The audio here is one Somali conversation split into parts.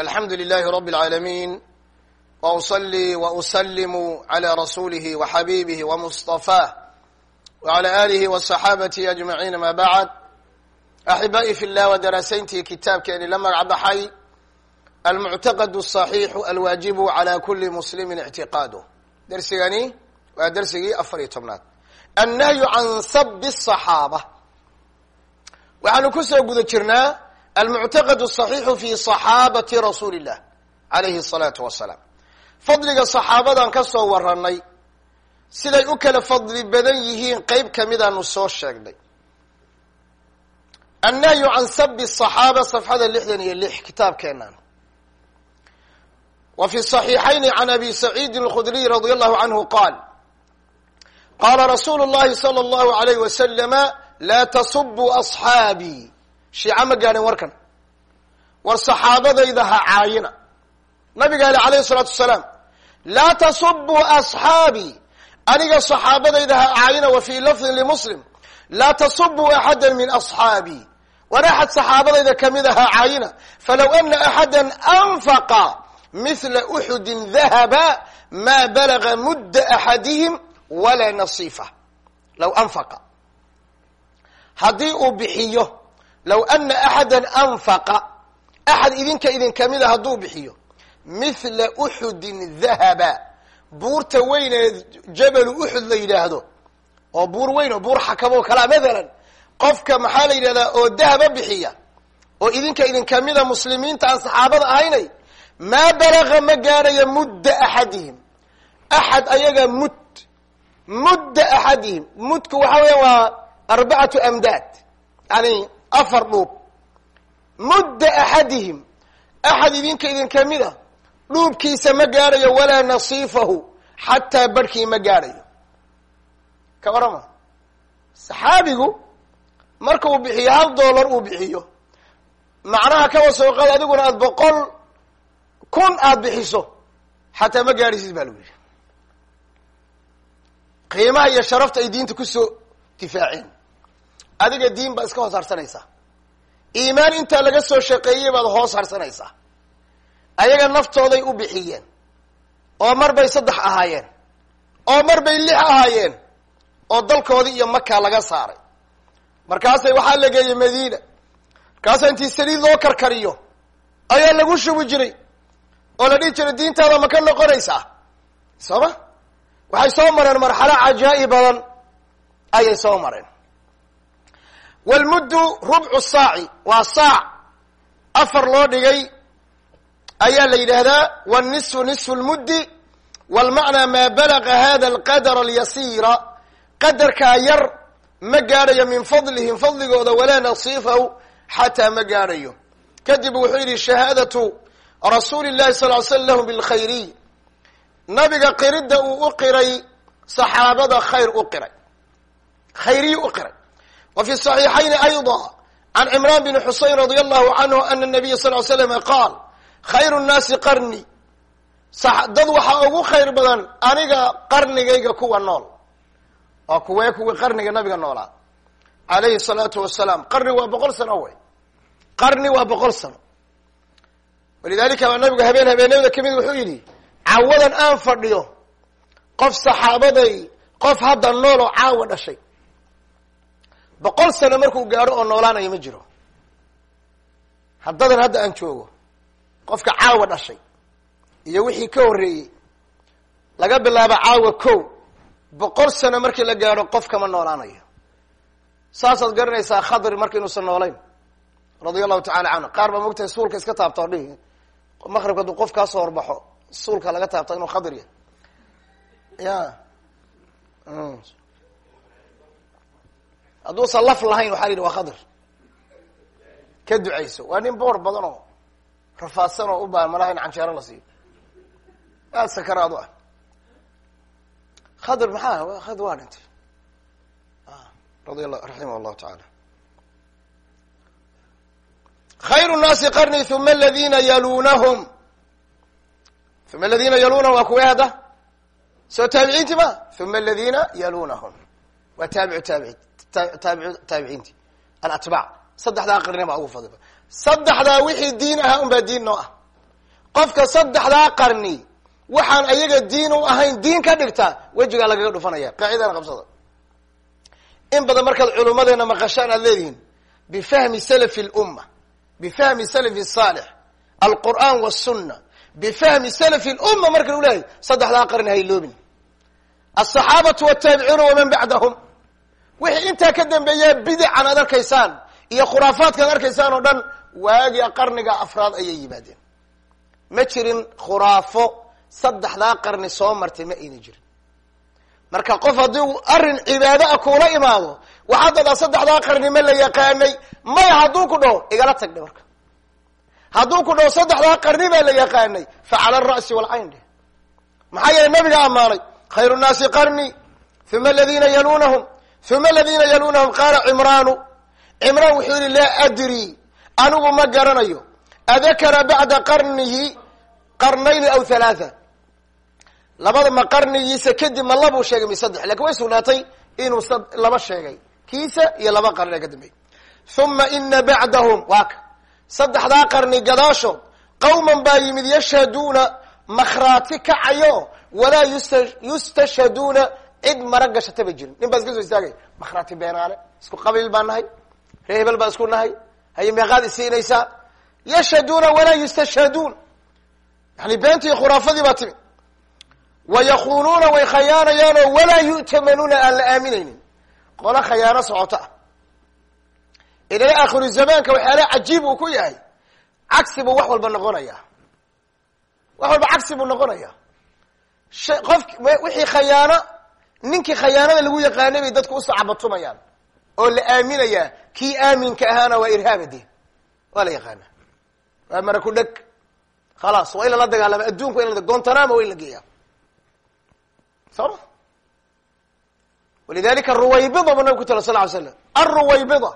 alxamdu lilahi rab اlcaalamiin w uصlي w uslimu عlى rasulihi w xabibihi w muصطafah w عlى alihi w صaxaabatihi ajmaciin ama bacd axibaai fi llah wa daraasayntii kitaabkeeni la magac baxay almuctaqad الصaxiixu alwaajibu عlى kuli muslimi اctiqaad dersigani waa dersigii afar iyo tobnaad annahyu can sabi الصaxaaba waxaanu kusoo guda jirnaa almuctaqad الصaxiixu fi صaxaabati rasuuli الlah alayhi الsalaatu wasalaam fadliga saxaabadan ka soo waranay siday u kala fadli badan yihiin qeyb kamidaanu soo sheegnay annahyu can sabi الصaxaaba safxada lixdan iyo lix kitaabkeenan wa fi صaxiixayni can abi saciidi اlkhudriy radi allahu canhu qaal qaala rasuulu اllahi salى اllahu alayh waslama laa tasubuu asxaabii shiica ma gaadhin warkan. War saxaabadayda ha caayina. Nabiga ale alayhi الsalaatu wasalaam laa tasubuu asxaabii aniga saxaabadayda ha caayina wa fii lafdin limuslim laa tasubuu axada min asxaabii war axad saxaabadayda kamida ha caayina falow ana axada anfaqa mithla uxudin dahaba maa balaga mudda axadihim walaa nasiifa. Low anfaqa. Haddii uu bixiyo low ana axada anfaqa axad idinka idin kamida hadduu bixiyo mithla uxudin dahaba buurta weyn ee jabalu uxud la yidhaahdo oo buur weyn oo buur xakamo kalaa mathalan qofka maxaa la yidhahdaa oo dahaba bixiya oo idinka idin kamida muslimiinta aan saxaabada ahaynay maa balaga ma gaadhayo mudda axadihim axad ayaga mud mudda axadihim mudku waxa weya waa arbacatu amdaad yani afar dhuub. Mudda axadihim. Axad idinka idin kamida dhuubkiisa ma gaadhayo walaa nasiifahu xataa barhkii ma gaadhayo. Ka warama saxaabigu marka uu bixiyo hal dollar uu bixiyo. Macnaha kaba soo qaad adiguna aada boqol kun aada bixiso xataa ma gaadhaysid ba lagu yihi qiimaha iyo sharafta ay diinta ku soo difaaceen adiga diin baad iska hoos harsanaysaa iimaan intaa laga soo shaqeeyey baad hoos harsanaysaa ayaga naftooday u bixiyeen. Oo mar bay saddex ahaayeen. Oo mar bay lix ahaayeen. Oo dalkoodii iyo maka laga saaray. Markaasay waxaa la geeyey madiina. Markaasa intii saliid loo karkariyo ayaa lagu shubi jiray. Oo la dhihi jiray diintaada ma ka noqonaysaa sooma waxay soo mareen marxalo cajaa'i badan ayay soo mareen wlmuddu rubcu saaci waa saac afar loo dhigay ayaa la yidhaahdaa wاnisfu nisfu lmuddi wlmacnaa maa balaga hada alqadar alyasiira qadarkaa yar ma gaadhayo min fadlihim fadligooda walaa nasiifahu xataa ma gaadhayo kadib wuxuu yidhi shahaadatu rasuuli llahi sal l sl lahum bilkhayriy nabiga qiridda uu u qiray saxaabada khayr u qiray khayriy u qiray wa fi صaxiixayni ayضa can cimraan bn xuseyn radi allahu canhu ana nabiya sal l slm qaal khayru nnaasi qarni dad waxaa ugu khayr badan aniga qarnigayga kuwa nool oo kuwee kuwii qarniga nabiga noolaa alayhi الsalaatu wasalaam qarni waa boqol sano wey qarni waa boqol sano walidalika baa nabigu habeen habeenimada kamid wuxuu yidhi caawadan aan fadhiyo qof saxaabaday qof hadda nool oo caawa dhashay boqol sano markuu gaadho oo noolaanayo ma jiro. Haddadan hadda aan joogo qofka caawa dhashay iyo wixii ka horreeyey laga bilaabo caawa ko boqol sano markii la gaadho qof kama noolaanayo saasaad garanaysaa khadri marka inuusan noolayn. Radia allahu tacala canhu qaar baa mogtahay suulka iska taabta o dhihi maqribka hadduu qof kaa horbaxo suulka laga taabta inuu khadir yahay. Ya hadduusan laf lahayn waxaa la yidhi waa khadir. Ka ducayso. Waa nin boor badan oo rafaadsan oo u baahan malaha in canjeero la siiyo aad sakaraad u ah. Khadir maxaa? Khadir waa dhintay. Radi la raximah allahu tacaala khayru nnaasi qarni uma aladina yalunahum uma aladina yalunahum waa kuwee hadda? Soo taabiciinti ma? Uma aladina yalunahum waa taabicu taabici taabic taabiciinti alatbaac saddexdaa qarni baa ugu fadli. Saddexdaa wixii diin ahaa un baa diin noo ah. Qofka saddexdaa qarni waxaan ayaga diin u ahayn diin ka dhigta wejigaa lagaga dhufanaya. Qaacidana qabsada. In badan markaad culummadeena maqashaan aad leedihiin bifahmi salafi lumma bifahmi salafi saalix alqur'aan wasunna bifahmi salafi lumma marka u lehay saddexdaa qarni hayloobin alsaxaabatu wataabiciuna waman bacdahum wixii intaa ka dambeeyaa bidacan aad arkaysaan iyo khuraafaadka ad arkaysaan oo dhan waagia qarniga afraad ayay yimaadeen. Ma jirin khuraafo saddexdaa qarni soo martay ma ayna jirin. Marka qof haddii arrin cibaado ah kuula imaado waxaad dadaa saddexdaa qarni ma la yaqaanay maya hadduu ku dhaho igala tagdhe marka. Hadduu ku dhaho saddexdaa qarni baa la yaqaanay fa cala alra'si walcayn dheh. Maxaa yeelay nabiga ammaanay khayru nnaasi qarni uma aladina yalunahum uma aladina yalunahum qaala cimraanu cimraan wuxuu yihi laa adri anigu ma garanayo adakara bacda qarnihi qarnayni aw halaatha labada ma qarnigiisa kadib ma labuu sheegay mi saddex laakiin way sugnaatay inuu laba sheegay kiisa iyo laba qarni ka dambeeyey uma ina bacdahum waa ka saddexdaa qarni gadaashood qawman baa yimid yashhaduuna makhraati kacayo walaa yusta yustashhaduuna cid mara gashata ba jirin. Nin baa iska soo istaagay makhraati beenaale isku qabiil baa nahay ree hebel baa isku nahay haye meeqaad isiinaysaa yashhaduuna walaa yustashhaduun. Yani beentii khuraafadii baa timi wayakunuuna way khayaanayaanoo walaa yu'tamanuuna aan la aaminaynin. Qolo khayaano socota. Ah ilaa aakhiru zamaanka waxyaala cajiib uu ku yahay cagsi buu wax walba noqonaya. Wax walba cagsi buu noqonaya. Qof wixii khayaano ninkii khayaanada lagu yaqaanay bay dadku usacabatumayaan oo la aaminayaa kii aaminka ahaana waa irhaabade waa la yaqaana waa mara ku dheg khalaas waa in dagaalama adduunka wa in la gontanama waa in la geeya sooma walidalika ruwaybida ba nabig ku tala sal ly slam aruwaybida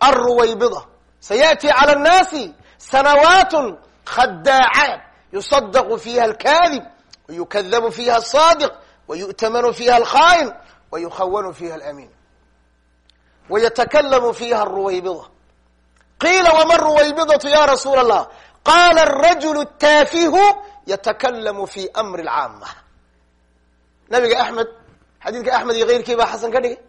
aruwaybida sayati cala nnaasi sanawaat khadaacaat yusadaqu fiiha alkadib wayukadabu fiha الصadiq wayu'tamanu fiha اlkhaain wayukhawanu fiha اlamin waytakalamu fiha aruwaybida qiila wma ruwaybidatu ya rasuula الlah qala الrajul الtaafihu yatakalamu fi amri اlcaama nabiga axmed xadiidka axmed iyo keyrkii baa xasan ka dhigay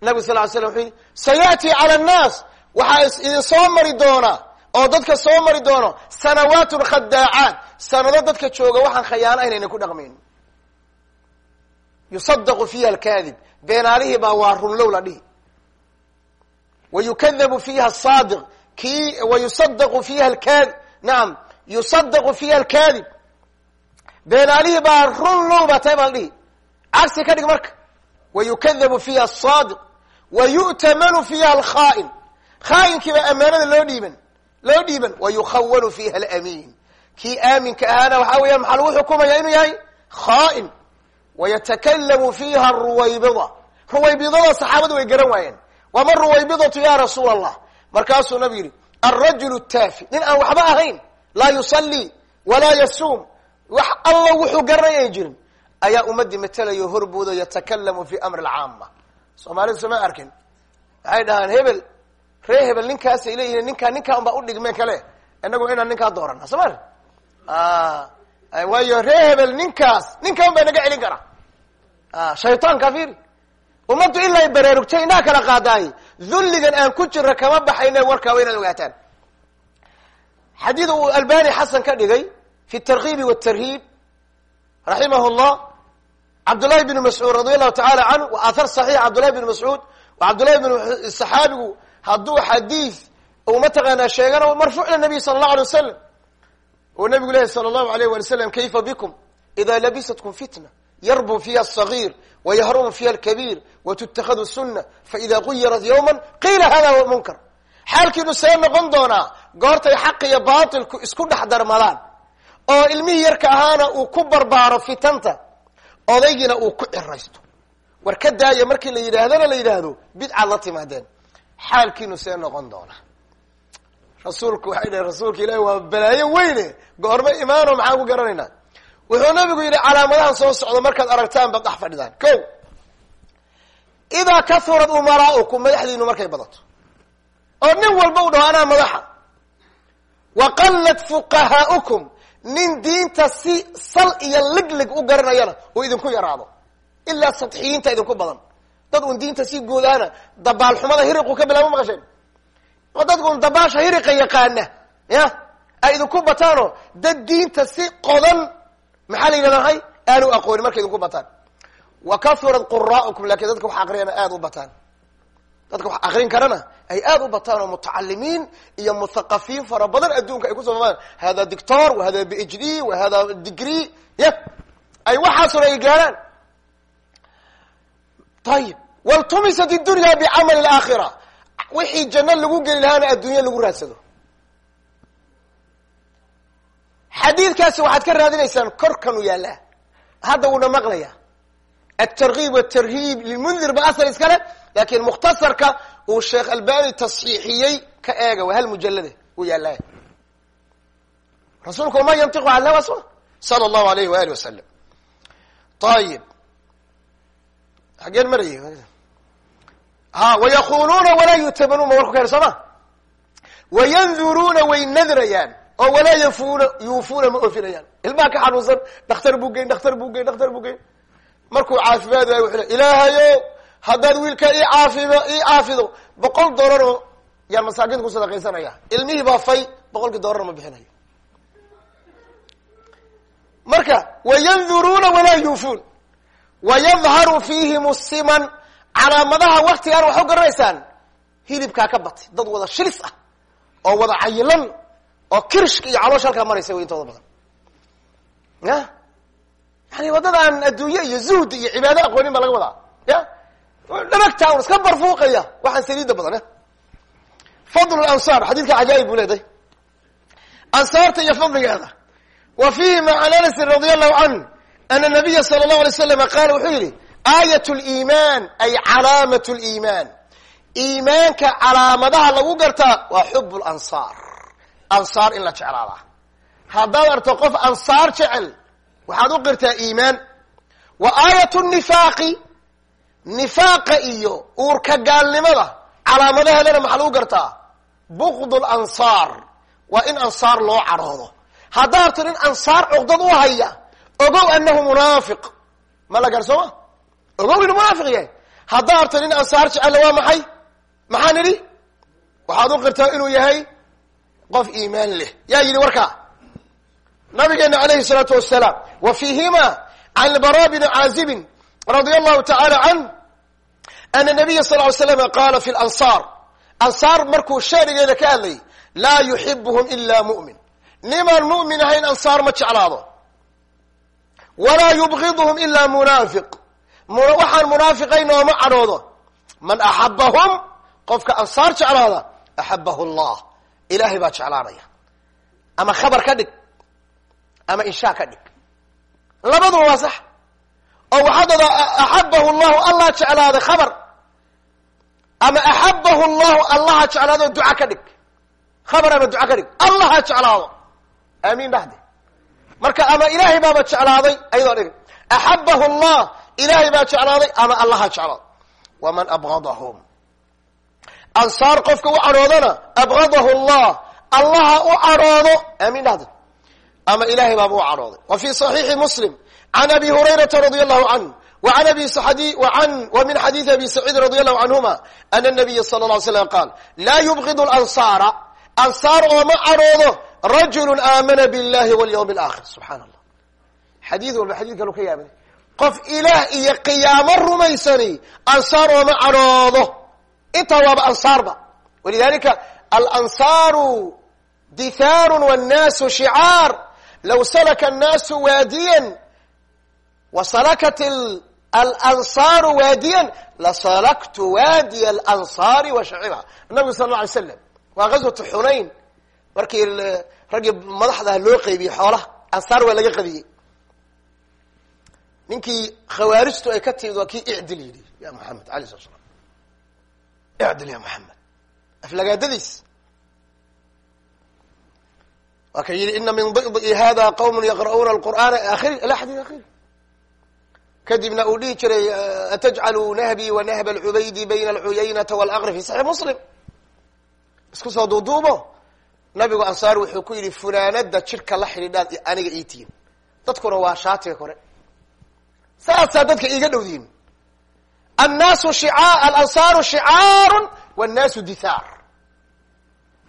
nabig sal ly slam wuxuu yihi sayأti calى الnaas waxaa idin soo mari doona oo dadka soo mari doono sanawaatun khadaacaat sanado dadka jooga waxaan khayaano aynayna ku dhaqmayn. Yusadaqu fiha alkadib beenaalihii baa waa runlow la dhihi. Wa yukadabu fiha asaadiq kii wa yusadaqu fiha alkadib nacam yusadaqu fiha alkadib beenaalihii baa runlow baa tahay baa la dhihi. Cagsi ka dhig marka. Wa yukadabu fiha asaadiq wa yu'tamanu fiha alkhaain. Khaayinkii baa amaanada loo dhiiban loo dhiiban wa yukhawanu fiha alamin kii aaminka ahaana waxaa weeyaan maxaa lagu xukumaya inuu yahay khaain wayatakalamu fiha ruwaybida ruwaybidada saxaabadu way garan waayeen. Wama ruwaybidatu ya rasuula allah markaasuu nabi yihi alrajulu taafi. Nin aan waxba ahayn laa yusalii walaa yasuum. Wax alla wuxuu garanay ay jirin. Ayaa ummadii matelayo horbuudo yatakalamu fi amri alcaama soomaalidu sama arkin. Waxay dhahaan hebel ree hebel ninkaasay leeyihiin ninkaa ninkaa un baa udhigmeen kale inagu inaan ninkaa doorana soo ma waayo ree hebel ninkaas ninkaa un baa naga celin kara. Shaytaanka fiiri. Ummaddu ilaa baraarugtay inaa kala qaadaay dulligan aan ku jira kama baxayne warkaa wa inaad ogaataan. Xadiid uu albani xasan ka dhigay fi tarkiibi wtarhiib raximah llah cabdullahi bn mascuud radi allahu taala canhu wa athar saxiix cabdullahi bn mascuud cabdullahi bn saxaabigu hadduu xadiid uu mataqaanaa sheegana marfuuc ila nabiy sala allahu alay wasalam oo nabigu lehay sala allahu alayh wali slam kayfa bikum? Ida labisatkum fitna yarbu fiiha asagiir wayahrumu fiiha alkabiir watuttakhadu sunna faida guyirat yowma qiila hada huwa munkar. Xaalkiinu see noqon doonaa goortay xaq iyo baatilku isku dhex darmadaan oo ilmihii yarka ahaana uu ku barbaaro fitanta odaygiina uu ku ciraysto. War ka daaya markii la yidhaahdana la yidhaahdo bidcaad la timaadeen xaalkiinu see noqon doonaa rasuulku waxay dhahen rasuulka ilahi waa balaayo weyne goorma imaano maxaan ku garanaynaa? Wuxuu nabigu yidhi calaamadahan soo socda markaad aragtaan baad dhex fadhidaan. Ko idaa kahurat umaraaukum madaxdiinu markay badato. Oo nin walba u dhaho anaa madaxa. Wa qallat fuqahaa'ukum nin diinta si sal iyo liglig u garanayana uu idinku yaraado. Ilaa sadxiyiinta idinku badan dad un diinta si goodaana dabaalxumada hiriqu ka bilaabo maqasheen oo dadku un dabaasha hiriqa yaqaana ya? Ay idinku bataano dad diinta si qodan maxaa la yidhahda hay? Aanu aqooni markay idinku bataan. Wa kahurat quraa'ukum laakiin dadka wax aqriyana aada u bataan. Dadka wax aqrin karana ay aada u bataan oo mutacalimiin iyo muthaqafiin fara badan adduunka ay ku soo maaan hada dictor wa b h d wa hada degree ya? Ay waxaasuna ay gaarhaan ayib waltumisat dunya bicamali laakhira wixii janno lagu geli lahaana adduunya lagu raadsado. Xadiidkaasi waxaad ka raadinaysaan korkanu yaallaa hadda wuuna maqlaya altarkiib watarhiib lilmundir ba asal iskale laakiin mukhtasarka uu sheekh albani tasxiixiyey ka eega waa hal mujalade uu yaallaa rasuulku ma yantiqu can hawa sma sala allahu alayhi waali wasalam ayib xageen marayay ha wayakunuuna walaa yutabanuun warku ka soo ma? Wayanduruuna way nadrayaan oo walaa yafuna yuufuuna ma ofinayaan. Ilmaha ka xanuunsan dhakhtar buu geyn dhakhtar buu geyn dhakhtar buu geyn. Markuu caafimaad waayo wuxuu ilaahayo haddaad wiilkaa ii caafido ii caafido boqol dollar oo yaan masaakiinta ku sadaqaysanaya ilmihii baa fay boqolkii dollar ma bixinayo. Marka wayanduruuna walaa yuufuun. Wayadharu fiihim siman calaamadaha waktigaan wax u garanaysaan hilibkaa ka batay dad wada shilis ah oo wada cayilan oo kirishka iyo caloosha halkaa maraysa way intooda badan. Ya? Yani waddadaan adduunye iyo zuhdi iyo cibaado aqoonin baa laga wadaa ya? Dhanagtaa un iska barfuuqaya waxaan saliida badan fadl ansaar xadiidka cajaayib buu leedahay ansaarta iyo fadligeeda. Wa fiihi ma can anasin radi allahu can ana nabiya sala allahu alay slam qaala wuxuu yihi aayat liimaan ay calaamat liimaan iimaanka calaamadaha lagu gartaa waa xub lansaar ansaar in la jeclaadaa haddaad arto qof ansaar jecel waxaad u qirtaa iimaan. Wa aayat nifaaqi nifaaqa iyo uurka gaalnimada calaamadaheedana maxaa lagu gartaa? Bukd lansaar waa in ansaar loo cadhoodo haddaad arto nin ansaar cugdad u haya ogow anahu munaafiq. Ma la garsooma ogow inuu munaafiq yahay. Haddaad arto nin ansaar jecella waa maxay? Maxaa nidhi? Waxaad u qirtaa inuu yahay qof iimaan leh. Yaa yidhi warkaa? Nabigeena alayhi الsalaatu wasalaam wa fiihima can bara bni caazibin radia allahu tacaala can ana nabiya sal ly slam qaala fi lansaar ansaar markuu shaanigeeda ka hadlayay laa yuxibuhum ila mu'min. Nimaan mu'min ahayn ansaar ma jeclaado. Walaa yubgiduhum ila munaafiq waxaan munaafiqayn ooma cadhoodo. Man axabahum qofka ansaar jeclaada axabahu allah. Ilaahay baa jeclaanaya. Ama khabar ka dhig ama inshaa ka dhig. Labaduba waa sax. Oo waxaad odaa axabahu llahu allah jeclaaday khabar. Ama axabahu llahu allaha jeclaado duca ka dhig. Khabar ama duca ka dhig. Allaha jeclaado. Aamiin dhahde marka ama ilaahay baaba jeclaaday ayadoo dhig axabahu llah ilaahay baa jeclaaday ama allaha jeclaado waman abgadahum ansaar qofka u cadhoodana abgadahu llah allaha u cadhoodo aamiin dhahde ama ilahay baaba u cadhooday wa fi صaxiixi muslim can abi hurayrata radi allahu canh وعn abi an w min xadiiثi abi saciid radi allahu canhuma ana الnabiya sala اla ly slam qaal laa yubgid اlansaara ansaar ooma cadhoodo rajulu aamana billahi walyawm alaakhir subxaan allah xadiid walba xadiid kalu ka yaabay qof ilaah iyo qiyaamo rumaysani ansaar ooma cadhoodo intaa waaba ansaarba walidalika alansaaru dithaaru wannaasu shicaar low salaka annaasu waadiyan wasalakat alansaaru waadiyan lasalaktu waadiya alansaari wa shaciba nabigu sal la alay slam waa gazwatu xunayn markii raggii madaxdaha loo qeybiyey xoolaha ansaar waa laga qadiyey ninkii khawaarijtu ay ka timid waa kii icdil yidhi ya maxamed alay slat slam icdil ya maxamed aflagaadadiis. Waa ka yidhi ina min didi hada qawm yaqra'uuna alqur'aana akhiri ila xadii akhiri kadibna uu dhihi jiray atajcalu nahbii wa nahba alcubaydi bayna alcuyaynata walaqri saxiix muslim. Isku soo duuduubo nabigu ansaar wuxuu ku yidhi funaanada jidhka la xidhiidhaad aniga ii tihin. Dadkuna waa shaatiga kore. Saasaa dadka iiga dhowdiin. Annaasu shica alansaaru shicaarun wannaasu dithaar.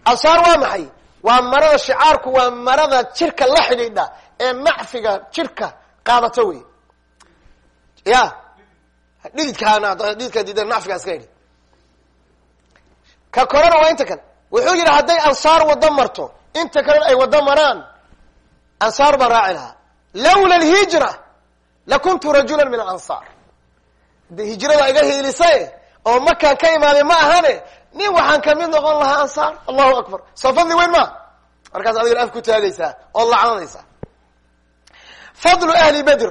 Ansaar waa maxay? Waa marada shicaarku waa marada jidhka la xidhiidha ee macfiga jidhka qaadato wey. Ya. Dhididka diidan nacfigaa iska yidhi ka korena waa inta kale wuxuu yidhi hadday ansaar waddo marto inta kalena ay waddo maraan. Ansaar baan raaci lahaa. Lawla alhijra lakuntu rajulan min alansaar. De hijrada iga hiilisae oo makaan ka imaaday ma ahane nin waxaan ka mid noqon lahaa ansaar. Allahu akbar. Soo fadli weyn ma? Markaas adigana af ku taagaysaa ood lacnadaysaa. Fadlu ahli bedr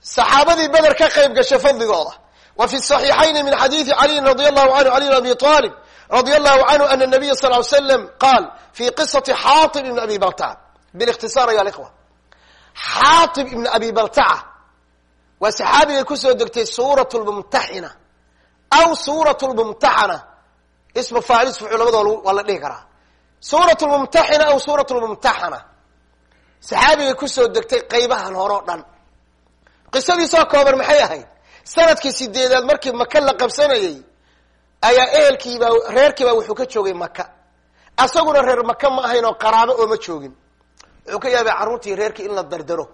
saxaabadii beder ka qayb gashay fadligooda. Wa fi صaxiixayni min xadiidi caliyin radi allahu anhu cali bn abi طalib radi allahu canhu ana nabiya sal ly slam qaal fi qisati xaatib ibn abi baltaca bilikhtisaar ya ikhwa xaatib ibn abi baltaca waa saxaabigay ku soo degtay suurat lmumtaxina aw suurat lmumtaxana ismu faacil isfucu labadoo waa la dhihi karaa. Suurat lmumtaxina aw suurat lmumtaxana saxaabigay ku soo degtay qaybahan hore o dhan. Qisadiisoo kooban maxay ahayd? Sanadkii sideedaad markii maka la qabsanayey ayaa ehelkiibaa reerkiibaa wuxuu ka joogay maka asaguna reer maka ma ahayn oo qaraabo ooma joogin. Wuxuu ka yaabay carruurtii reerkii in la dardaro.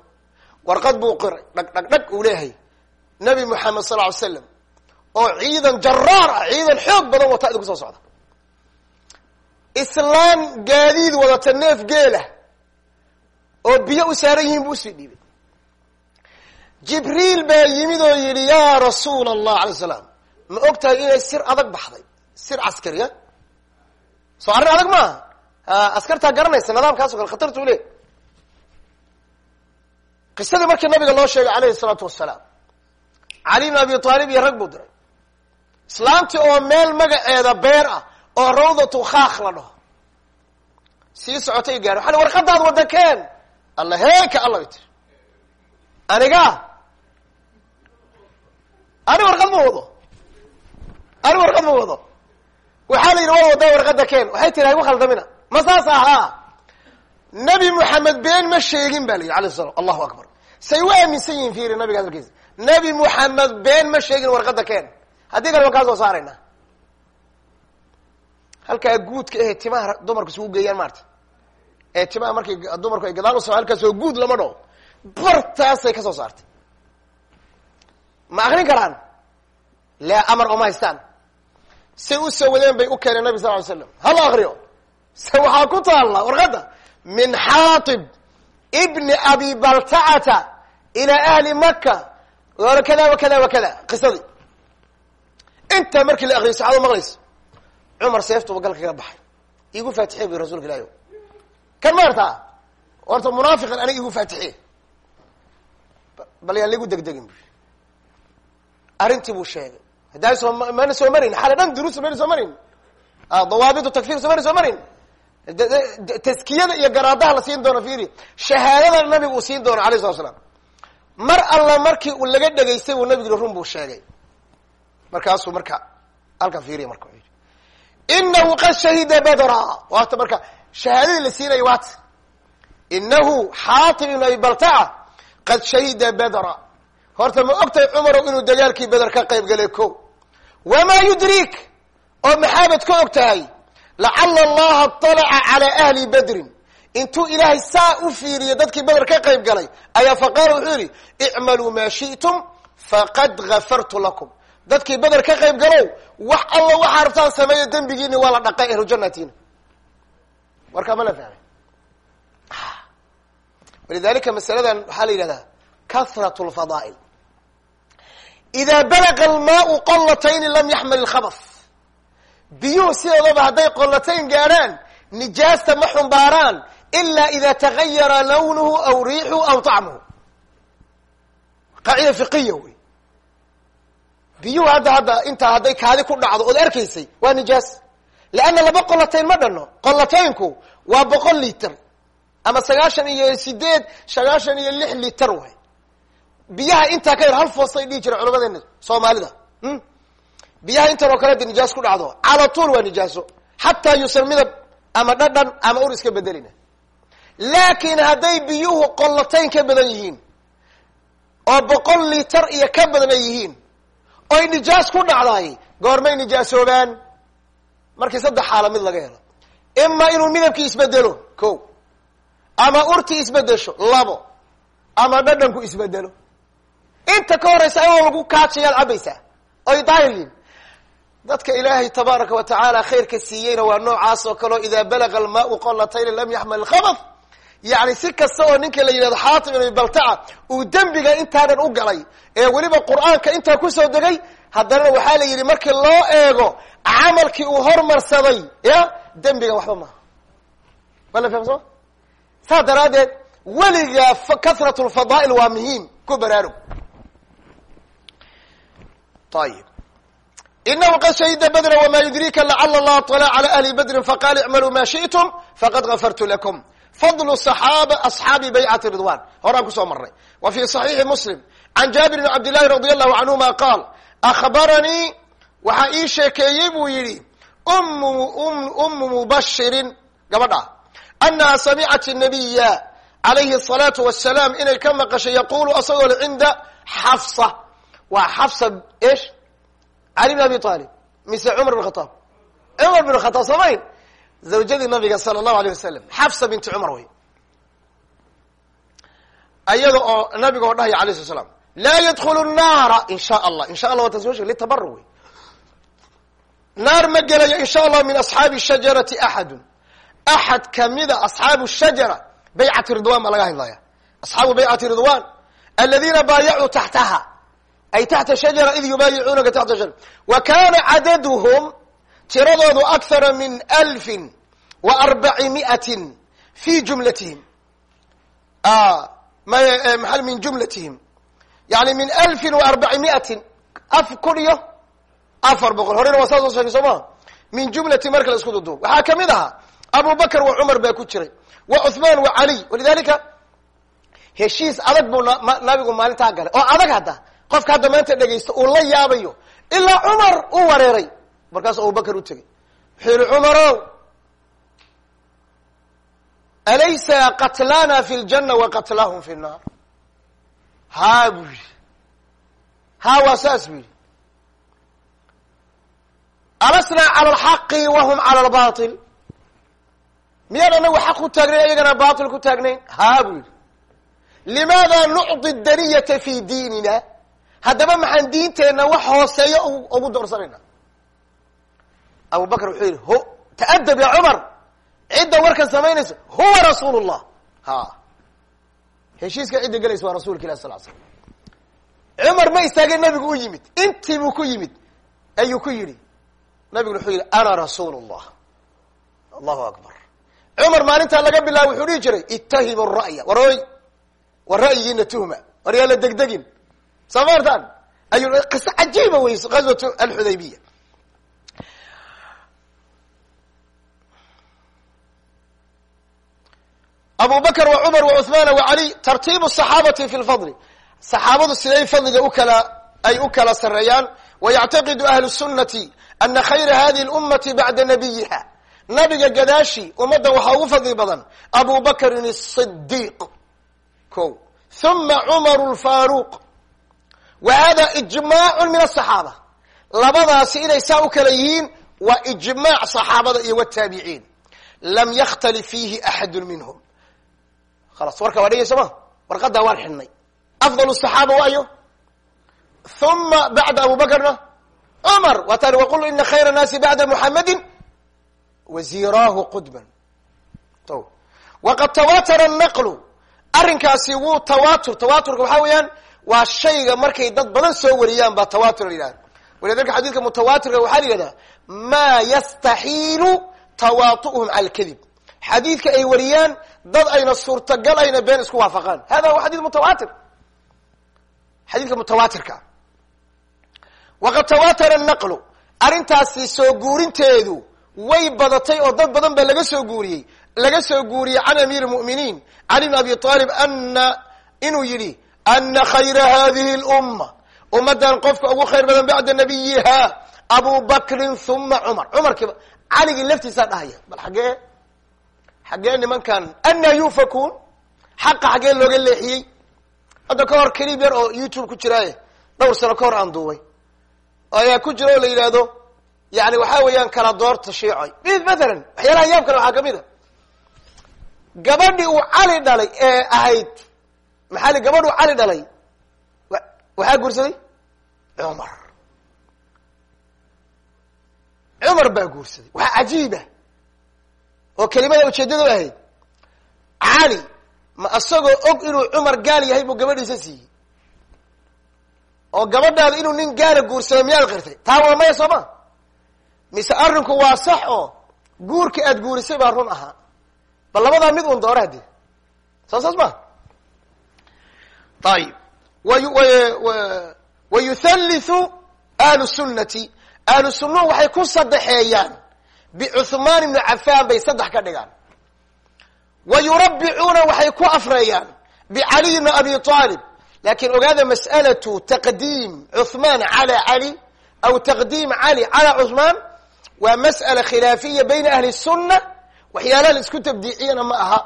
Warqad buu qiray dhag dhag dhag uu leeyahay. Nabi moxamed sal ly slam oo ciidan jaraar ah ciidan xoog badan wata idinku soo socda islaan gaadiid wadata neef geelah oo biyo u saaran yihiin buu u sii dhiibay. Jibriil baa yimid oo yidhi yaa rasuula allah alay salaam ma og tahay inay sir adag baxday? Sir caskariya soo arrin adag maaha askartaa garanaysa nidaamkaaso kale khatartuu le qisadii markii nabiga loo sheegay alayhi salaatu wasalaam cali bn abi aalib iyo rag buu diray. Islaamtii oo meel magaceeda beer ah oo rawdatu khaakh la dhaho. Sii socotay gaari waxa warqadaad wadda keen alla heeka alla bay tiri aniga? Ani warqad ma wado ani warqad ma wado. Waxaa la yidhi waa waddaa warqadda keen. Waxay tiri haygu khaldamina. Ma saas ahaa nabi moxamed been ma sheegin ba la yidhi alayh sala allahu akbar. Say u aaminsan yihiin fiiri nabiga hadalkiisa. Nabi moxamed been ma sheegin warqadda keen. Haddii kale waan kaa soo saarayna. Halkaa guudka ehe timaha dumarku isugu geeyaan maarta. Ee timaha markay dumarku ay gadaal usa halkaas oo guud lama dhaho. Bartaasay ka soo saartay. Ma akrin karaan? Laa amar oma haystaan say u wadeen bay u keeneen nabi sal ly slam hala akriyo se waxaa ku taalla warqadda min xaatib ibni abi baltacata ila ahli maka kada wa kada wa kada qisadii intaa markii la akriyo saxaado maqlayso cumar seeftuba galka kaga baxay. Igu faatixiye bu rasulka ilahi kan maartaa horta munaafiqan aniga igu faatixiye bal yaan ligu degdegin bu arrintii buu sheegay haddaa soo mana soo marin xale dhan duruusa mana soo marin dawaabitu takfir soo mana soo marin taskiyada iyo garaadaha la siin doono fiiri. Shahaadada nabigu uu siin doono alayh slat slam mar alla markii uu laga dhegaystay buu nabigu run buu sheegay. Markaasuu marka halkan fiiriya marka inahu qad shahida badra. Waata marka shahaadadii la siinayo waata inahu xaatib ibn abi baltaca qad shahida badra. Horta ma ogtahay cumarow inuu dagaalkii beder ka qayb galay ko wamaa yudriik oo maxaabad ka og tahay lacala allaha طalaca calaa ahli bedrin intuu ilaahay saa u fiiriyo dadkii beder ka qayb galay ayaa faqaala wuxuu yidhi icmaluu maa shi'tum faqad gafartu lakum dadkii beder ka qayb galow wax alla waxaa rabtaan sameeyo dembigiini waa la dhaqay ahlujannatiina warkaa ma la fahmay walidalika masaladan waxaa la yidhahdaa karat lfadaail ida balaga almaau qollatayni lam yaxmil ilkhabas biyuhu sidoodaba hadday qollatayn gaadhaan nijaasta ma xumbaaraan ila ida tagayara lawnuhu aw riixuhu aw طacmuhu qaacida fiqiya wey biyuhu hadda hadda intaa hadday kaadi ku dhacdo ood arkaysay waa nijaas leanna laba qollatayn ma dhanno qollataynku waa boqol liter ama sagaashan iyo sideed sagaashan iyo lix liter biyaha intaa ka yar hal foostay dhihi jira culamadeena soomaalida. Biyaha intan oo kale da nijaas ku dhacdo cala tuul waa nijaaso. Xataa yuusan midab ama dhadhan ama ur iska bedelina laakiin hadday biyuhu qollatayn ka badan yihiin oo boqol litar iyo ka badan ay yihiin oy nijaas ku dhacdaay goormay nijaasoobaan. Markii saddex xaala mid laga helo. Ima inuu midabkii isbedelo ko ama urtii isbedesho labo. Ama dhadhanku isbedelo inta ka horeysa ayadoo lagu kaajayaad cabaysaa oy daahiryiin dadka ilaahay tabaaraka wa tacaala khayrka siiyeyna waa noocaas oo kaleo idaa balaga almaau qolatayni lam yaxmal ilkhabad yani si kasta oo ninka la yidhahdo xaatim ibn baltaca uu dembiga intaanan u galay ee weliba qur'aanka intaa ku soo degay haddana waxaa la yidhi markii loo eego camalkii uu hormarsaday ya dembiga waxba maaha. Ma la fahmsama saas daraaddeed weligaa kahrat lfadaa'il waa muhiim ku baraarug ayib inahu qad shahida badra wma yudrika lacala allah طلع calى ahli badrin faqala icmaluu ma shiئtum faqad gafartu lakum fadlu صaxaaba asxaabi baycati ridwan horaan kusoo marnay wa fi صaxiixi muslim can jaabir bn cabd llahi radi allahu canhuma qaal akhbaranii waxaa ii sheekeeyey buu yidhi umu mubashirin gabadha anaha samicat الnabiya calayhi الصalaatu wasalaam inay ka maqashay yaqulu asagoo le cinda xafsa waa xafsa ish cali bn abi alib mise cumar bn khataab cumar bn khataab samayn zawjadii nabiga sala allahu alayh wasalam xafsa binti cumar wey. Ayada oo nabiga oo dhahaya alayh slat slam laa yadkhulu naara in sha allah in sha allah waa taas wa litabarur wey. Naar ma gelayo in sha allah min asxaabi shajarati axadun axad kamida asxaabu shajara baycati ridwan baa laga hadlaya asxaabu baycati ridwan aladiina baayacuu taxtaha ay taxta shajara id yubaayicuunaka taxta shajara wa kana cadaduhum tiradoodu akthara min alfin wa arbaci miatin fi jumlatihim. Maa min jumlatihim? Yani min alfin wa arbaci miatin af kun iyo afar boqol. Horena waa saasoo sheegay soo maa min jumlati marka la isku duduub. Waxaa ka mid ahaa abu bakr wa cumar baa ku jiray wa cuthman wa caliy walidalika heshiis adag buu nabigu maalintaa galay. Oo adag hadda qofka hadda maanta dhegaysta uu la yaabayo ilaa cumar u wareeray. Markaasu abubakar u tegay wuxuu yihi cumarow alaysa qatlana fi ljana wa qatlahum fi nnaar haa buu yihi haa waa saas buu yihi alasnaa cala alxaqi wahum cala albatil. Miyaan anagu xaq ku taagnayn ayagana batil ku taagnayn? Haa buu yihi limaada nucdi daniyata fi diinina haddaba maxaan diinteenna wax hooseeyo ugu doorsanayna. Abu bakr wuxuu yihi ho ta'adab ya cumar. Cidda warkan samaynaysa huwa rasuul llah ha. Heshiiska cidda gelaysa waa rasulka ilah sal slam cumar ma istaagin nabigu u yimid. Intii buu ku yimid ayuu ku yidhi. Nabiguna wuxuu yihi ana rasuul llah allahu akbar. Cumar maalintaa laga bilaabo wuxuu dhihi jiray ittahimu ra'ya. Warooy war ra'yigiina tuhma. War yaa la degdegin soo maartaan ayu qiso cajiiba wey gazwatu alxudaybiya abu bakr wa cumar wa cuثman wa cali tartiibu الصaxaabati fi lfadli saxaabadu siday fadliga ukala ay u kala sareeyaan wayactaqidu ahlu الsunati ana khayra hadihi اlummati bacda nabiyiha nabiga gadaashi ummadda waxaa ugu fadli badan abu bakrin الصidiq ko ثuma cumar اlfaruq wa hada ijmaacun min asaxaaba labadaasi inay saa u kala yihiin waa ijmaac saxaabada iyo wataabiciin lam yakhtalif fiihi axadun minhum. Khalas warka waa dhegeyso ma? Warqaddaa waan xidhnay afdal saxaaba waayo. Uma bacda abubakrna cumar waa taan waqul ina khayra naasi bacda muxamedin waziraahu qudban. Waqad tawatara naqlu arrinkaasi wuu tawatur tawaturka waxaa weeyaan waa shayga markay dad badan soo wariyaan baa tawatur la yidhahda walidalika xadiidka mutawatirka waxaa la yihahdaa ma yastaxiilu tawaatu'uhum cala alkadib xadiidka ay wariyaan dad ayna suurtagal ayna been isku waafaqaan. Hada huwa xadid mutawatir xadiidka mutawaatirka. Waqad tawatara naqlu arrintaasi soo guurinteedu way badatay oo dad badan baa laga soo guuriyey. Laga soo guuriyey can amiir muminiin cali bn abi aalib ana inuu yidhi ana khayra hadihi اlumma ummaddan qofka ugu khayr badan bacda nabiyiha abu bakrin uma cumar cumarkiiba caligii laftiisaa dhahaya bal xaggee xaggee nimankan anna yufakuun xaqa xaggee looga leexiyey hadda ka hor kelib yar oo youtube ku jiraaye dhowr sano ka hor aan duubay ayaa ku jira oo la yidhaahdo yani waxa weeyaan kala doorta shiicoy mathalan waxyaalaha yaab kale waxaa ka mid a gabadhii uu cali dhalay ee ahayd maxaali gabadh uu cali dhalay. Waxaa guursaday? Cumar. Cumar baa guursaday. Waxaa cajiiba oo kelimada ujeeddadu ahayd cali ma isagoo og inuu cumar gaal yahay buu gabadhiisa siiyey. Oo gabadhaada inuu nin gaala guursado miyaad qirtay taa waa maya soo ma? Mise arrinku waa sax oo guurka aada guurisay baa run ahaa. Bal labadaa mid un doora hadi soo saas ma ayib wa yuthalithu ahlu sunnati ahlu sunnuhu waxay ku sadexeeyaan bicuhmaan ibni cafaan bay saddex ka dhigaan wa yurabbicuuna waxay ku afreeyaan bicaliy bni abi aalib laakiin ogaada mas'alatu taqdiim cuhmaan cala cali aw taqdiim cali cala cuhmaan waa mas'ala khilaafiya bayna ahli sunna waxyaalaha la isku tabdiiciyana ma aha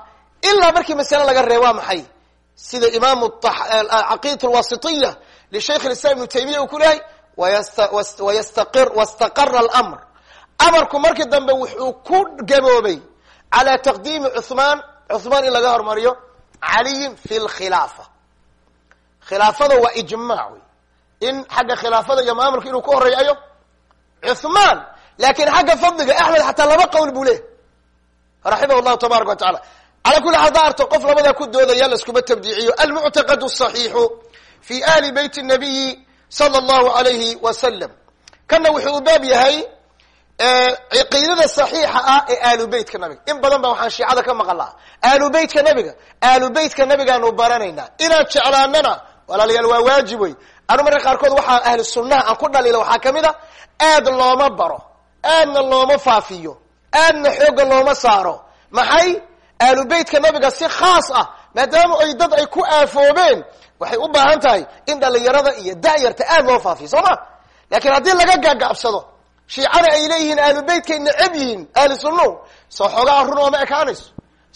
ilaa markii masale laga reeb waa maxay sida imaamu caqiidat lwasitiya lishaykh islam ibnu taymiya uu ku lehay wayastaqir wastaqara almr amarku markii dambe wuxuu ku gaboobay cala taqdiimi cuhmaan cuhmaan in laga hormariyo caliyin fi lkhilaafa khilaafada waa ijmac wey. In xagga khilaafada iyo maamulka inuu ku horeeyayo cuhmaan laakiin xagga fadliga axmed xataa laba qowl buu leehay raximah llahu tabaraka wa tacala cala kuli haddaa arto qof labadaa ku doodaya laskuma tabdiiciyo. Almuctaqad saxiixu fi ahli beyt nabiyi sala allahu alayhi wasalam kana wuxuu u baab yahay ciqiidada saxiixa ah ee aalu beytka nabiga. In badan ba waxaan shiicada ka maqalaa aalu beytka nabiga. Aalu beytka nabigaanu baranaynaa. Inaan jeclaanana walaalayaal waa waajib wey anu marka qaarkood waxaa ahlu sunnaha aan ku dhaliila waxaa ka mid a aad looma baro aadna looma faafiyo aadna xoogga looma saaro. Maxay aalu beytka nabiga si khaas ah maadaama ay dad ay ku aafoobeen waxay u baahan tahay in dhalinyarada iyo da'yarta aad loo faafiyo soo ma? Lakin haddii laga gaagabsado shiicana ay leeyihiin ahlu beytkay necab yihiin ahlu sunnuhu soo xoogaa run ooma ekaanayso.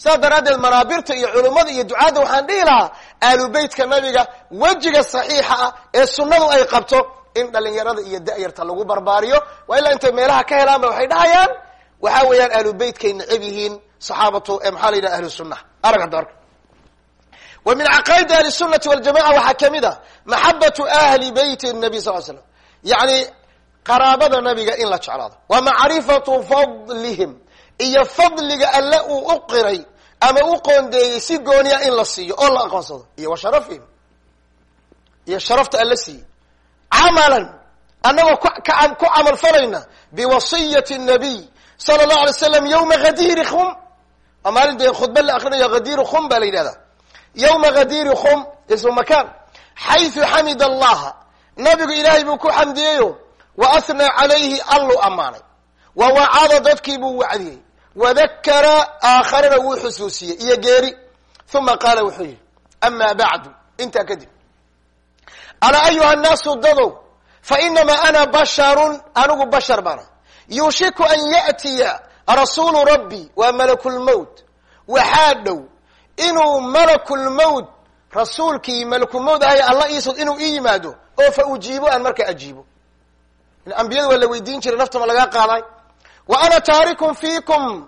Saas daraaddeed manaabirta iyo culummada iyo ducaadda waxaan dhihi lahaa ahlu beytka nabiga wejiga saxiixa ah ee sunnadu ay qabto in dhalinyarada iyo da'yarta lagu barbaariyo. Waa ilaa intay meelaha ka helaanba waxay dhahayaan. Waxa weeyaan ahlu beytkay necab yihiin saxaabatu maxaa la yidhaha ahlu sunnaha arag doorka. Wa min caqaa'idi ahli sunati waljamaca waxaa ka mid a maxabatu ahli beyti nabiy sal slam yani qaraabada nabiga in la jeclaado. Wa macrifatu fadlihim. Iyo fadliga alle uu u qiray ama u qoondeeyey si gooniya in la siiyo oo la aqoonsado. Iyo wa sharafihim. Iyo sharafta alle siiyey camalan annagoo ku camal falayna biwasiyati nabiy sala allahu alay slam khum. waa maalin dee khudba la akrinayo hadiru khum baa la yidhahdaa yawma hadiri khum ismu makaan xaysu xamida allaha nabigu ilaahay buu ku xamdiyeyo wa ahnaa calayhi alluu ammaanay. Wa wacada dadkii buu wacdiyey. Wadakara aakharana wuu xusuusiyey iyo geeri. Uma qaala wuxuu yihi ama bacdu. Intaa kadib. Alaa ayuha nnaasu dadow fa inamaa ana basharun anigu bashar bana yuushiku an ya'tiya rasuulu rabbi waa malakulmowt waxaa dhow inuu malakulmowt rasuulkii malakulmowt ahay alla iisod inuu ii yimaado oo fa ujiibo aan markaa ajiibo. Ambiyada waa la weydiin jiray naftama lagaa qaaday. Wa ana taarikun fiikum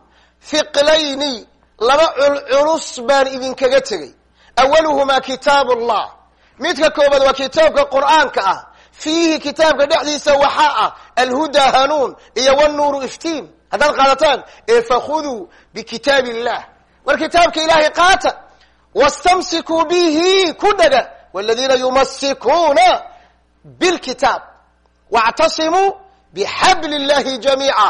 hiqlayni laba culculus baan idinkaga tegey. Awaluhumaa kitaab allah midka koobaad waa kitaabka qur'aanka ah. Fiihi kitaabka dhexdiisa waxaa ah alhudaa hanuun iyo wnuuru iftiin haddaad qaadataan ee fakhuduu bikitaab illah war kitaabka ilaahay qaata wastamsikuu bihi ku dhaga waladiina yumasikuuna bilkitaab wactasimuu bixabli illahi jamiica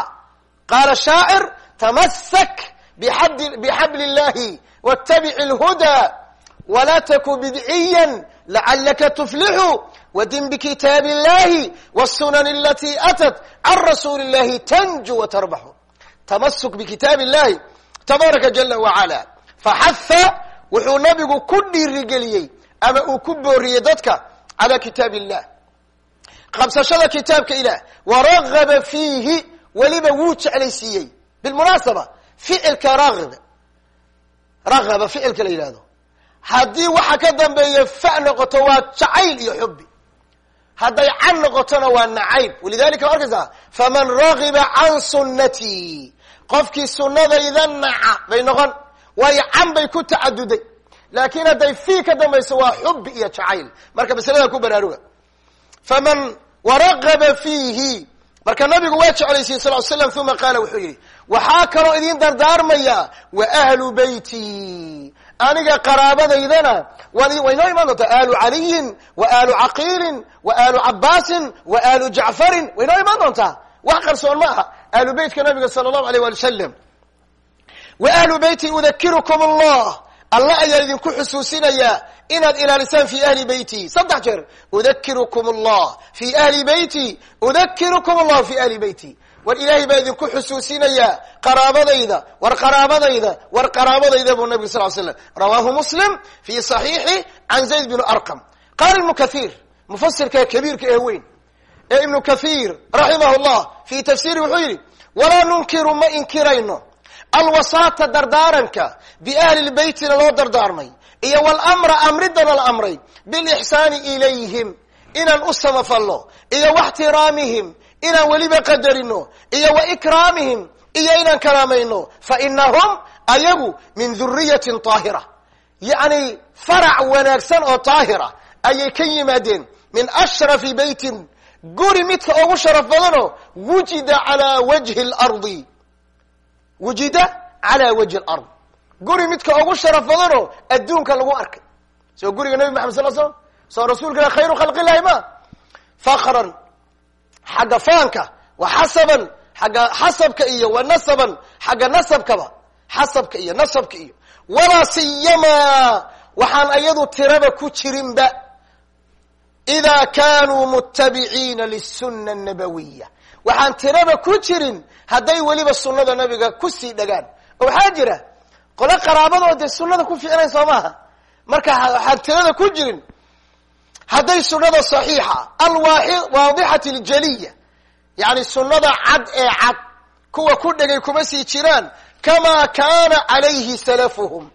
qaala shaacir tamasak bixabli illahi wtabic lhuda wla taku bidciya lacalaka tuflixu wadin bikitaab illahi wsunan alati atat can rasuuli illahi tanju watarbaxu tamasuk bkitaab اllahi tabaaraka jala wacala. Faxaha wuxuu nabigu ku dhiirigeliyey ama uu ku booriyey dadka cala kitaab illah qabsashada kitaabka ilaah waragaba fiihi weliba wuu jeclaysiiyey. Bilmunaasaba ficilka ragb ragaba ficilka la yidhahdo haddii waxa ka dambeeya fa noqoto waa jacayl iyo xubi hadday can noqotona waa nacayb. Walidalika waa arkaysaa? Faman ragiba can sunnatii qofkii sunnadayda naca bay noqon. Waayo can bay ku tacaduday laakin hadday fi ka dambayso waa xubi iyo jacayl. Marka masalada ku baraaruga. Faman waragaba fiihi. Marka nabigu waa jeclaysiye sal slam uma qaala wuxuu yihi waxaa kaloo idin dardaarmaya wa ahlu beyti aniga qaraabadaydana way noo imaan doontaa aalu caliyin wa aalu caqiilin wa aalu cabaasin wa aalu jacfarin way imaan doontaa? Wax qarsoon ma aha ahlu beytka nabiga sala allahu alayh wali wasalam wa ahlu beyti udakirukum allah allah ayaa idinku xusuusinayaa inaad ilaalisaan fi ahli beyti saddex jeer udakirukum allah fi ahli beyti udakirukum allah fi ahli beyti war ilaahay baa idinku xusuusinayaa qaraabadayda war qaraabadayda war qaraabadayda buu nabig sal slam rawaahu muslim fi صaxiixi can zayd bn arqam qaala ibnu kahiir mufasirka kabiirka ee weyn ee ibnu kahiir raximah llah fi tafsiri wuxuu yidhi walaa nunkiru ma inkirayno. Alwasaata dardaaranka biahli lbeytina loo dardaarmay iyo wlmra amridana la amray bilixsaani ilayhim inaan u samafalno iyo waxtiraamihim inaan weliba qadarino iyo wa ikraamihim iyo inaan karaamayno fa inahum ayagu min duriyatin taahira. Yacni farac wanaagsan oo taahira ayay ka yimaadeen min ashrafi beytin guri midka ugu sharaf badanoo wujida calaa wajhi lardi wujida calaa wajhi lard guri midka ugu sharaf badanoo adduunka lagu arkay. Soo guriga nabi maxamed sal slam soo rasuulkana khayru khalqi illahi ma. Fakran xagga faanka wa xasaban xagga xasabka iyo wa nasaban xagga nasabkaba xasabka iyo nasabka iyo. Walaa siyamaa waxaan ayadu tiraba ku jirinba idaa kaanuu mutabiciina lisuna annabawiya waxaan tiraba ku jirin hadday weliba sunnada nabiga ku sii dhagaan oo waxaa jira qole qaraabadoo dee sunnada ku fiicnayn soo maaha marka waxaan tirada ku jirin hadday sunada صaxiixa alwaadixati اljaliya yani sunada cad ee cad kuwa ku dhegay kuma sii jiraan kama kana calayhi salafuhum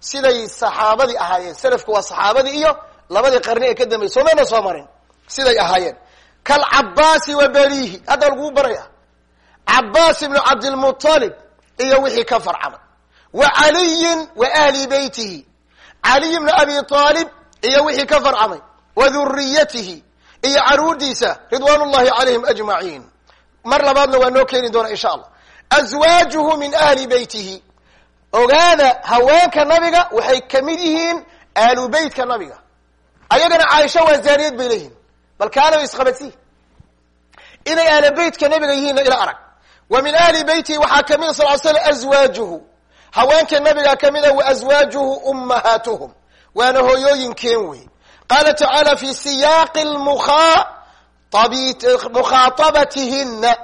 siday saxaabadii ahaayeen salafku waa saxaabadii iyo labadii qarni ee ka dambeyy somayna soo marin? Siday ahaayeen. Kalcabaasi wa berihi hadda laguu baraya. Cabaas ibnu cabdilmuطalib iyo wixii ka farcamay. Wa caliyin wa ahli beytihi caliy ibnu abi aalib iyo wixii ka farcamay. Wa duriyatihi iyo caruurdiisa ridwan ullahi calayhim ajmaciin. Mar labaadna waa noo keeni doona insha allah. Azwaajuhu min ahli beytihi ogaada haweenka nabiga waxay ka mid yihiin aalu beytka nabiga ayagana caaisha waa zaaniyad bay leeyihiin bal kaana isqabadsi inay ahla beytka nabiga yihiinna ila arag. Wa min ahli beytihi waxaa kamida sal l slam azwaajuhu. Haweenka nabiga kamida wa azwaajuhu ummahaatuhum waana hooyooyinkeen wey. Qaala tacaala fi siyaaqi mukhaaطabatihina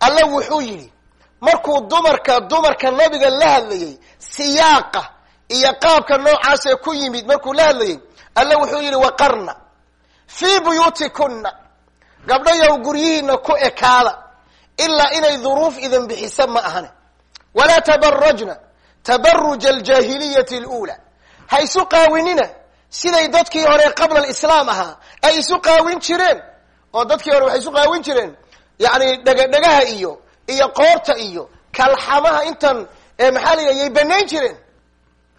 alla wuxuu yidhi markuu dumarka dumarka nabiga la hadlayay siyaaqa iyo qaabka noocaasee ku yimid markuu la hadlayay alle wuxuu yidhi waqarna fii buyuutikunna gabdhayow guryihiina ku ekaada ilaa inay duruuf idin bixisa ma ahane. Walaa tabarajna tabaruja aljaahiliyati aluulaa ha isu qaawinina siday dadkii hore qabla alislaam ahaa ay isu qaawin jireen oo dadkii hore waxay isu qaawin jireen yacni dhegadhegaha iyo iyo qoorta iyo kalxamaha intan maxaa la yidha yay banayn jireen.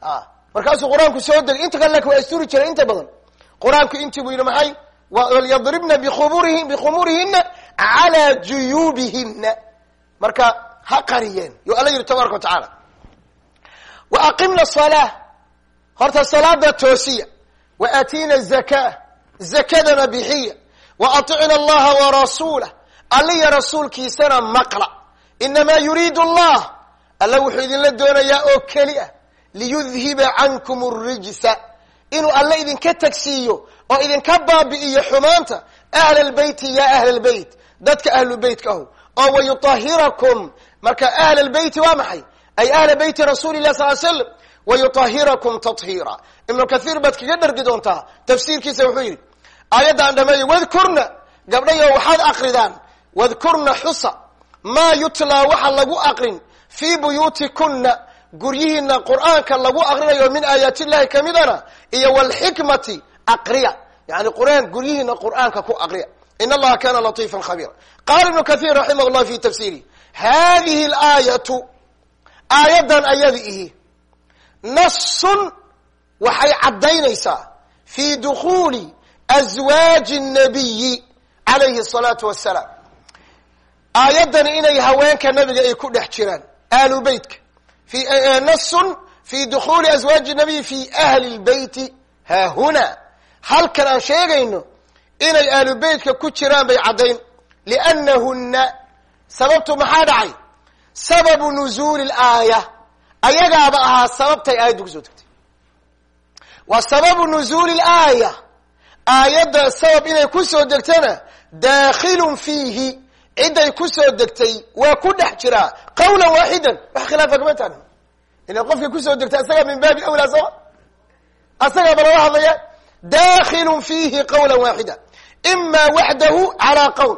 Ah markaasuu qur'aanku soo degay. Inta kale laakin waa asturi jireen inta badan. Qur'aanku intii buu yidhi maxay? Walyadribna bikhuburihi bikhumurihina calaa juyuubihina marka ha qariyeen. Yo alla yidhi tabaaraka wa tacaala. Wa aqimna salaa horta salaada toosiya. Wa aatiina zakaa zakadana bixiya. Wa aطicna allaha warasuulah alliya rasuulkiisana maqla. Inamaa yuriidu allah alla wuxuu idinla doonayaa oo keli ah liyudhiba cankum اrijsa inuu alle idinka tagsiiyo oo idinka baabi'iyo xumaanta ahla lbeyti ya ahla lbeyt dadka ahlu beytka ahu oo wayuahirakum marka ahla lbeyti waa maxay? Ay ahla beyti rasuuli lah sal slam wayuahirakum tahiira ibnu kathiir baad kaga dhargi doontaa tafsiirkiisa wuxuu yidhi aayaddan dhameeyo wadkurna gabdhayo waxaad akridaan wadkurna xusa maa yutlaa waxa lagu aqrin fii buyuutikuna guryihiina qur'aanka lagu akrinayo min aayaati illahi kamidana iyo walxikmati aqriya yani quraan guryihiina qur'aanka ku aqriya in allaha kana latifan khabiira. Qala ibnu kahiir raximah llah fi tafsiri hadihi laayatu aayaddan ayada ihi nasun waxay caddaynaysaa fi dukuli azwaaji nabiyi calayhi asalaatu wassalaam. Aayaddani inay haweenka nabiga ay ku dhex jiraan ahlu beytka nasun fi dukuli azwaaji nabiyi fi ahli lbeyti haahuna halkan aan sheegayno inay ahlu beytka ku jiraan bay caddayn liannahunna sababtu maxaa dhacay sababu nuzuuli laaya ayagaaba ahaa sababtay aayaddu ku soo degtay wa sababu nuzuuli laaya aayadda sabab inay ku soo degtana daakhilun fiihi cidday ku soo degtay waa ku dhex jiraa qawlan waaxidan wax khilaafa kama taana ila qofkay ku soo degtay asagaa min baabi awlaa sama asagaaba lala hadlaya dakhilun fiihi qawla waaxida ima waxdahu calaa qawl.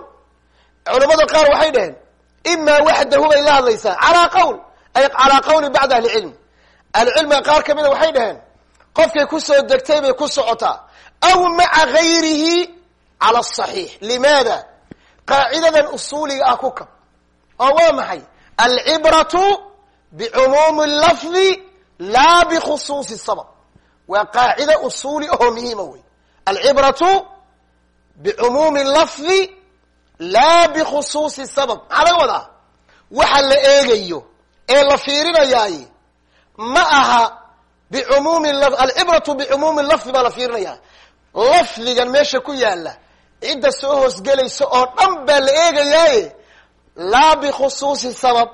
Culamada qaar waxay dhaheen ima waxdahu bay la hadlaysaa calaa qawl. Ay calaa qawli bacdi ahli cilmi ahlicilmiga qaar kamida waxay dhaheen qofkay ku soo degtay bay ku socotaa. Aw maca gayrihi cala asaxiix limaada qaacidadan usuuliga ah ku kab. Oo waa maxay? Alcibratu bicumuumi lafdi laa bikhusuusi sabab. Waa qaacida usuuli ahoo muhiima wey alcibratu bicumuumi lafdi laa bikhusuusi sabab. Maxaa laga wadaa? Waxa la eegayo ee la fiirinayaay ma aha bicumuumi alcibratu bicumuumi lafdi baa la fiirinaya lafdigan meesha ku yaalla cidda soo hoosgelaysa oo dhan baa la eegayaaye. Laa bikhusuusi sabab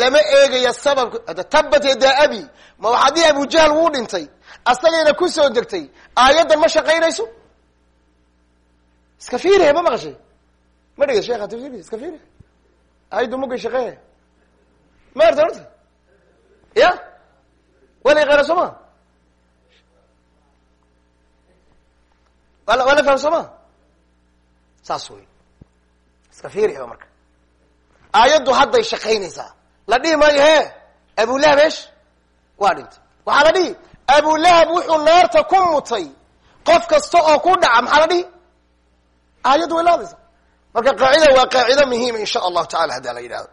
lama eegaya sababka. Tabat yadaa abi ma waxaa dii abujahl wuu dhintay. Asagayna ku soo degtay. Aayaddan ma shaqaynayso? Iska fiirihe ma maqashay? Ma dhega sheekha tafsirki iska fiirihe. Aayaddu mugay shaqeeye. Ma arta horta? Ya? Waa la yaqaana soo ma? Waa waa la faham soo ma saas wey iska fiirihba marka. Aayaddu hadday shaqaynaysaa. La dhihi maayo he abulahab esh waa dhintay. Waxaa la dhihi abulahab wuxuu naarta ku mutay. Qof kasta oo ku dhaca maxaa la dhihi? Aayaddu way la marka qaacida waa qaacido muhiima in sha allahu tacala haddaa la yidhahdo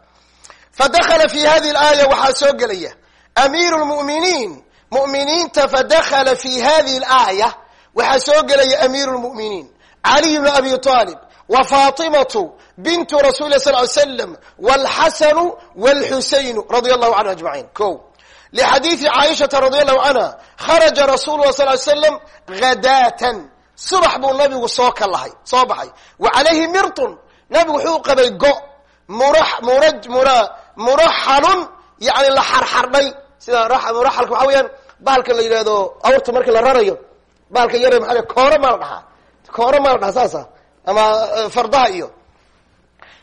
fadakala fi hadihi alaaya waxaa soo gelaya amiiru lmu'miniin mu'miniinta fadakala fi hadihi alaaya. Waxaa soo gelaya amiiru lmu'miniin caliy bnu abi talib rasuli lah sal ly slam walxasanu walxusaynu radia allahu canhu ajmaciin ko. Lxadiidi caaishata radi allahu canha kharaja rasulu lah ly slam hadaatan subax buu nabigu soo ka lahay soo baxay. Wa calayhi mirtun nabigu wuxuu qabay go mura mura mura muraxalun yani la xarxardhay. Sida muraxalka waxa weeyaan bahalka la yidhahdo awrta marka la rarayo bahalka yare maa kooro maa la dhahaa. Kooro maa la dhahaa saasa ama e, fardaha iyo.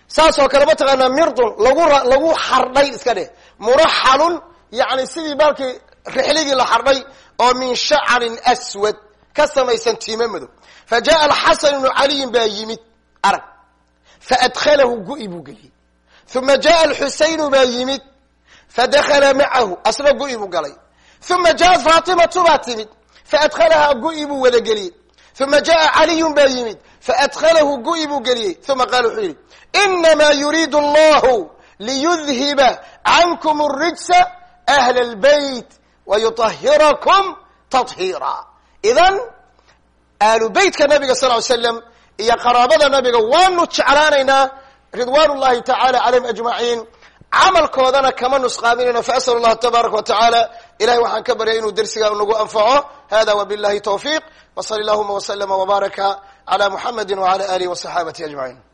Saas kale mataqaanaa mirdun lagu lagu xardhay iska dheh. Muraxalun yani sidii baalkii rixligii la xardhay oo min shacrin aswad ka samaysan tiimo madow. Fa jaaa alxasan ibnu caliyin baa yimid arag. Faadkhalahu gu'i buu geliyey uma jaءa alxusaynu baa yimid fadakala macahu asna gu'i buu galay. Uma jaءat faatimatu baa timid faadkhalahaa gu'i buu wada geliyey uma jaءa caliyun baa yimid faadkhalahu gu-i buu geliyey uma qaala wuxuu yihi inamaa yuriidu allahu liyudhiba cankum الrijsa ahl اlbayt wayuطahirakum taطhiira idan ahlu beytka nabiga sal ly slam iyo qaraabada nabiga waanu jeclaanaynaa ridwan اllahi tacala calayhim ajmaciin camalkoodana kama nusqaaminayno faasal اllah tabaaraka wa tacaala ilahay waxaan ka baryay inuu dersigaa nagu anfaco. Hada wabillahi tawfiq wsali allahuma wslama wbaaraka cla muxamadi wcala alihi wصaxaabati ajmaciin